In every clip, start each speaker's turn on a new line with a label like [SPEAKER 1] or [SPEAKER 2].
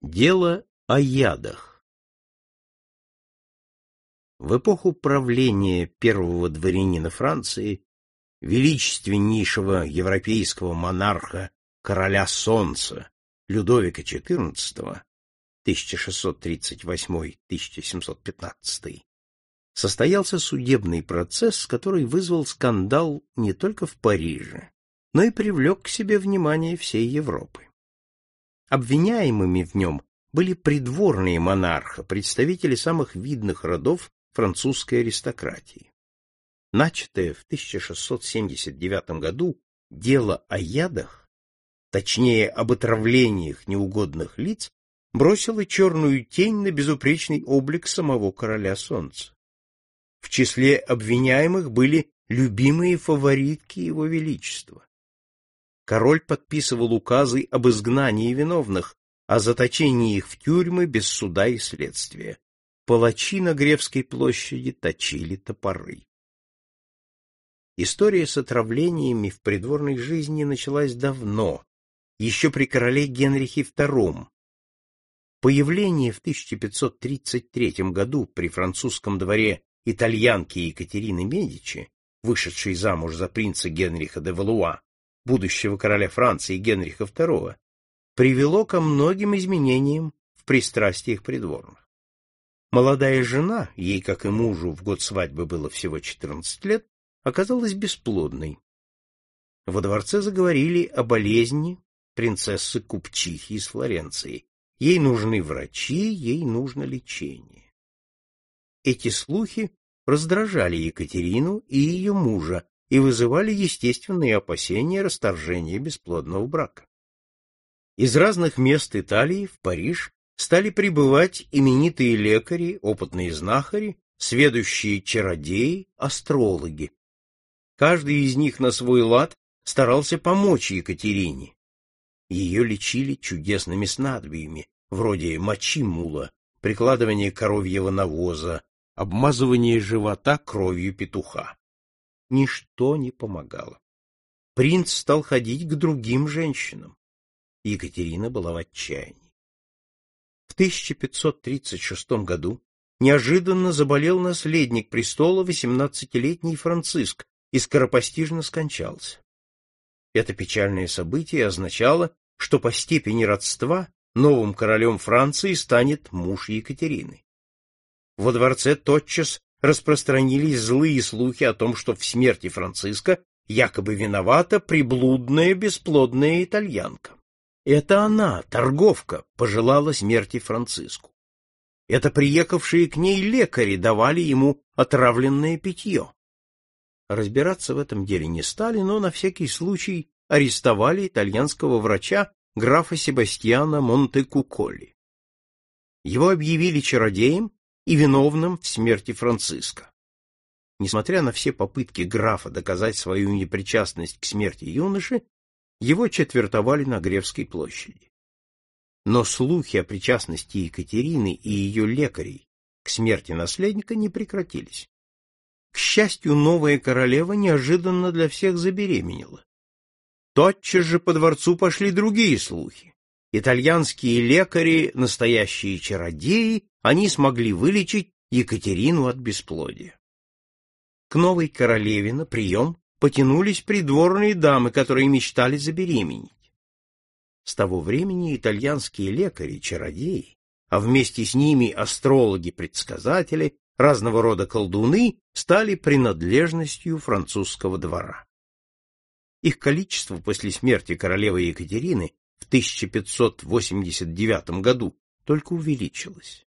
[SPEAKER 1] Дело о ядах В эпоху правления первого дворянина Франции, величественнейшего европейского монарха, короля Солнца, Людовика XIV, 1638-1715, состоялся судебный процесс, который вызвал скандал не только в Париже, но и привлек к себе внимание всей Европы. Обвиняемыми в нем были придворные монарха, представители самых видных родов французской аристократии. Начатое в 1679 году дело о ядах, точнее об отравлениях неугодных лиц, бросило черную тень на безупречный облик самого короля солнца. В числе обвиняемых были любимые фаворитки его величества король подписывал указы об изгнании виновных, о заточении их в тюрьмы без суда и следствия. Палачи на Гревской площади точили топоры. История с отравлениями в придворной жизни началась давно, еще при короле Генрихе II. Появление в 1533 году при французском дворе итальянки Екатерины Медичи, вышедшей замуж за принца Генриха де Валуа, будущего короля Франции Генриха II, привело ко многим изменениям в пристрастиях придворных. Молодая жена, ей, как и мужу, в год свадьбы было всего 14 лет, оказалась бесплодной. Во дворце заговорили о болезни принцессы Купчихи из Флоренции. Ей нужны врачи, ей нужно лечение. Эти слухи раздражали Екатерину и ее мужа, и вызывали естественные опасения расторжения бесплодного брака. Из разных мест Италии в Париж стали прибывать именитые лекари, опытные знахари, сведущие чародеи, астрологи. Каждый из них на свой лад старался помочь Екатерине. Ее лечили чудесными снадобьями, вроде мочи мула, прикладывания коровьего навоза, обмазывания живота кровью петуха ничто не помогало. Принц стал ходить к другим женщинам. Екатерина была в отчаянии. В 1536 году неожиданно заболел наследник престола, 18-летний Франциск, и скоропостижно скончался. Это печальное событие означало, что по степени родства новым королем Франции станет муж Екатерины. Во дворце тотчас распространились злые слухи о том, что в смерти Франциска якобы виновата приблудная бесплодная итальянка. Это она, торговка, пожелала смерти Франциску. Это приехавшие к ней лекари давали ему отравленное питье. Разбираться в этом деле не стали, но на всякий случай арестовали итальянского врача графа Себастьяна Монтекуколи. Его объявили чародеем и виновным в смерти Франциска. Несмотря на все попытки графа доказать свою непричастность к смерти юноши, его четвертовали на Гревской площади. Но слухи о причастности Екатерины и ее лекарей к смерти наследника не прекратились. К счастью, новая королева неожиданно для всех забеременела. Тотчас же по дворцу пошли другие слухи. Итальянские лекари, настоящие чародеи, они смогли вылечить Екатерину от бесплодия. К новой королеве на прием потянулись придворные дамы, которые мечтали забеременеть. С того времени итальянские лекари, чародеи, а вместе с ними астрологи-предсказатели, разного рода колдуны стали принадлежностью французского двора. Их количество после смерти королевы Екатерины в 1589 году только увеличилось.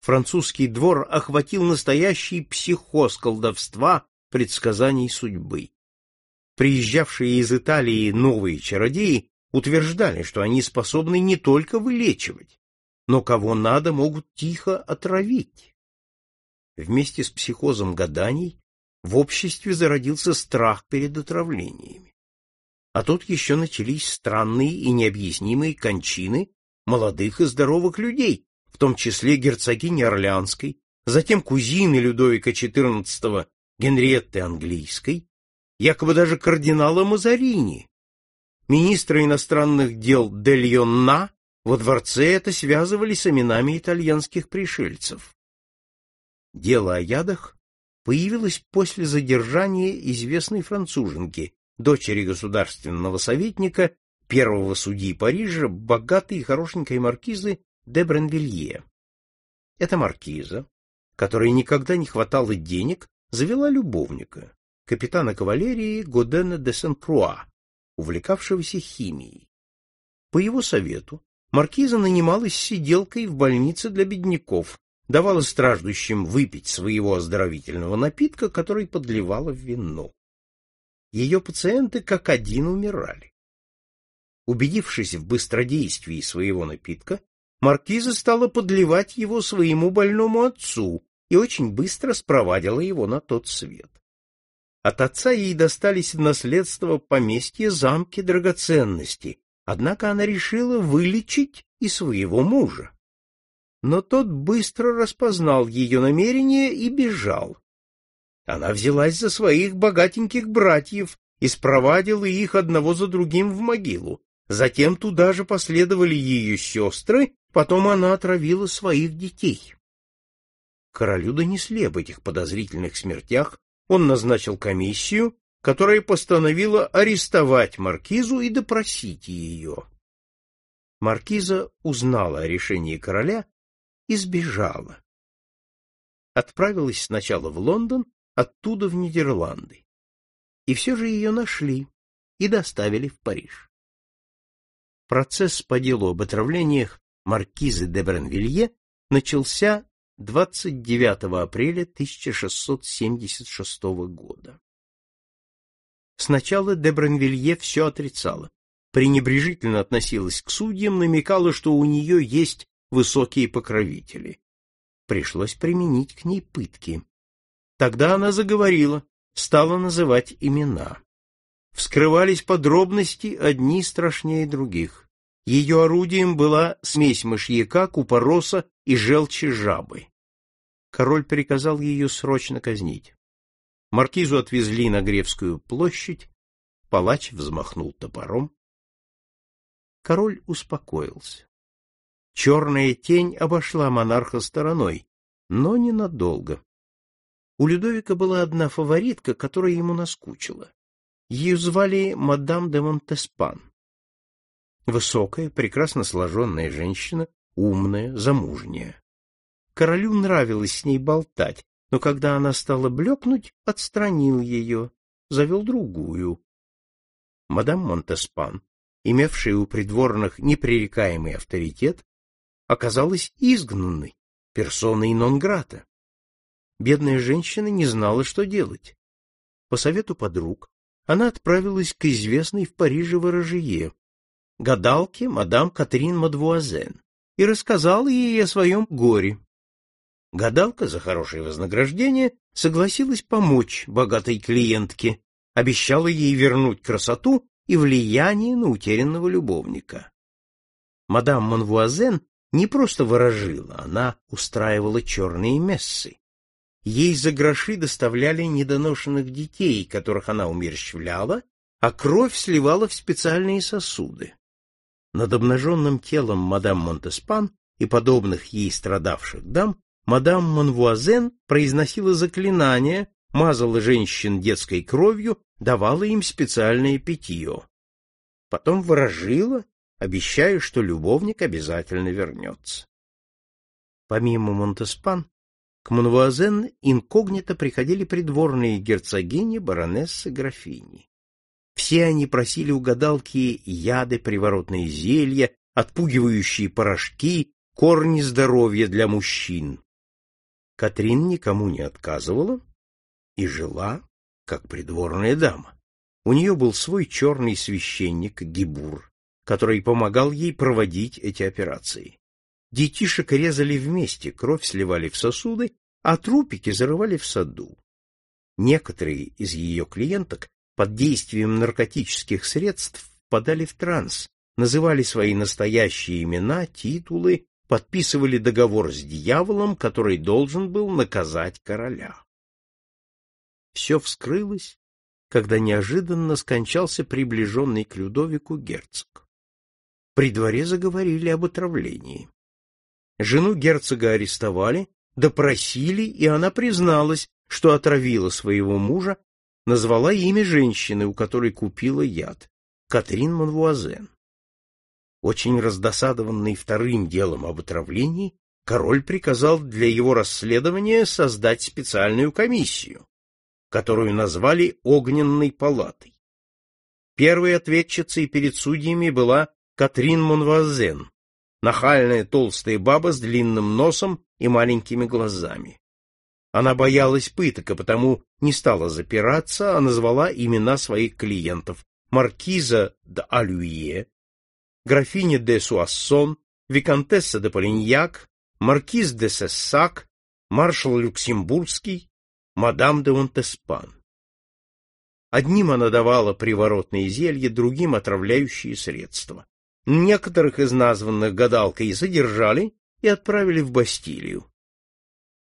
[SPEAKER 1] Французский двор охватил настоящий психоз колдовства, предсказаний судьбы. Приезжавшие из Италии новые чародеи утверждали, что они способны не только вылечивать, но кого надо могут тихо отравить. Вместе с психозом гаданий в обществе зародился страх перед отравлениями. А тут еще начались странные и необъяснимые кончины молодых и здоровых людей, в том числе герцогини Орлеанской, затем кузины Людовика XIV Генриетты Английской, якобы даже кардинала Мазарини, министра иностранных дел Дель Йонна Во дворце это связывали с именами итальянских пришельцев. Дело о ядах появилось после задержания известной француженки, дочери государственного советника, первого судьи Парижа, богатой и хорошенькой маркизы де Бренвилье. Эта маркиза, которой никогда не хватало денег, завела любовника, капитана кавалерии Годена де Сен-Круа, увлекавшегося химией. По его совету маркиза нанималась сиделкой в больнице для бедняков, давала страждущим выпить своего оздоровительного напитка, который подливала в вино. Ее пациенты как один умирали. Убедившись в быстродействии своего напитка, маркиза стала подливать его своему больному отцу и очень быстро спровадила его на тот свет. От отца ей достались в наследство поместье замки драгоценности, однако она решила вылечить и своего мужа. Но тот быстро распознал ее намерение и бежал. Она взялась за своих богатеньких братьев и спровадила их одного за другим в могилу. Затем туда же последовали ее сестры, потом она отравила своих детей. Королю донесли об этих подозрительных смертях он назначил комиссию, которая постановила арестовать маркизу и допросить ее. Маркиза узнала о решении короля и сбежала. Отправилась сначала в Лондон, оттуда в Нидерланды. И все же ее нашли и доставили в Париж. Процесс по делу об отравлениях маркизы де Бренвилье начался 29 апреля 1676 года. Сначала де Бранвилье все отрицала, пренебрежительно относилась к судьям, намекала, что у нее есть высокие покровители. Пришлось применить к ней пытки. Тогда она заговорила, стала называть имена. Вскрывались подробности, одни страшнее других. Ее орудием была смесь мышьяка, купороса и желчи жабы. Король приказал ее срочно казнить. Маркизу отвезли на Гревскую площадь, палач взмахнул топором. Король успокоился. Черная тень обошла монарха стороной, но ненадолго. У Людовика была одна фаворитка, которая ему наскучила. Ее звали мадам де Монтеспан. Высокая, прекрасно сложенная женщина, умная, замужняя. Королю нравилось с ней болтать, но когда она стала блекнуть, отстранил ее, завел другую. Мадам Монтеспан, имевшая у придворных непререкаемый авторитет, оказалась изгнанной, персоной нон-грата. Бедная женщина не знала, что делать. По совету подруг она отправилась к известной в Париже ворожье, гадалке мадам Катрин Мадвуазен и рассказала ей о своем горе. Гадалка за хорошее вознаграждение согласилась помочь богатой клиентке, обещала ей вернуть красоту и влияние на утерянного любовника. Мадам Монвуазен не просто ворожила, она устраивала черные мессы. Ей за гроши доставляли недоношенных детей, которых она умерщвляла, а кровь сливала в специальные сосуды. Над обнаженным телом мадам Монтеспан и подобных ей страдавших дам мадам Монвуазен произносила заклинания, мазала женщин детской кровью, давала им специальное питье. Потом выражила, обещая, что любовник обязательно вернется. Помимо Монтеспан, к Монвуазен инкогнито приходили придворные герцогини, баронессы, графини. Все они просили у гадалки яды, приворотные зелья, отпугивающие порошки, корни здоровья для мужчин. Катрин никому не отказывала и жила, как придворная дама. У нее был свой черный священник Гибур, который помогал ей проводить эти операции. Детишек резали вместе, кровь сливали в сосуды, а трупики зарывали в саду. Некоторые из ее клиенток под действием наркотических средств впадали в транс, называли свои настоящие имена, титулы, подписывали договор с дьяволом, который должен был наказать короля. Все вскрылось, когда неожиданно скончался приближенный к Людовику герцог. при дворе заговорили об отравлении. Жену герцога арестовали, допросили, и она призналась, что отравила своего мужа, назвала имя женщины, у которой купила яд, Катрин Монвуазен. Очень раздосадованный вторым делом об отравлении, король приказал для его расследования создать специальную комиссию, которую назвали «Огненной палатой». Первой ответчицей перед судьями была Катрин Монвазен, нахальная толстая баба с длинным носом и маленькими глазами. Она боялась пыток, а потому не стала запираться, а назвала имена своих клиентов маркиза де Алюе, графиня де Суассон, виконтесса де Полиньяк, маркиз де Сессак, маршал Люксембургский, мадам де Монтеспан. Одним она давала приворотные зелья, другим — отравляющие средства. Некоторых из названных гадалкой задержали и отправили в Бастилию.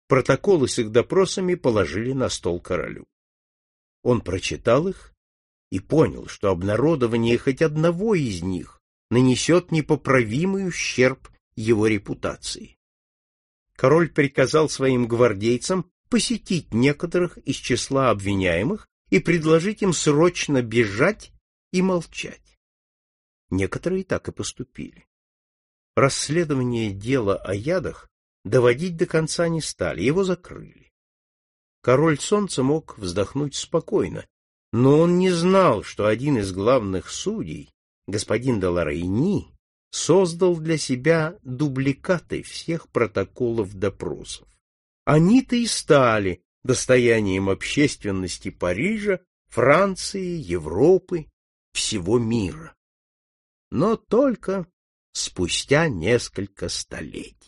[SPEAKER 1] Протоколы с их допросами положили на стол королю. Он прочитал их и понял, что обнародование хоть одного из них нанесет непоправимый ущерб его репутации. Король приказал своим гвардейцам посетить некоторых из числа обвиняемых и предложить им срочно бежать и молчать. Некоторые так и поступили. Расследование дела о ядах доводить до конца не стали, его закрыли. Король солнца мог вздохнуть спокойно, но он не знал, что один из главных судей, господин Даларейни, создал для себя дубликаты всех протоколов допросов. Они-то и стали достоянием общественности Парижа, Франции, Европы, всего мира но только спустя несколько столетий.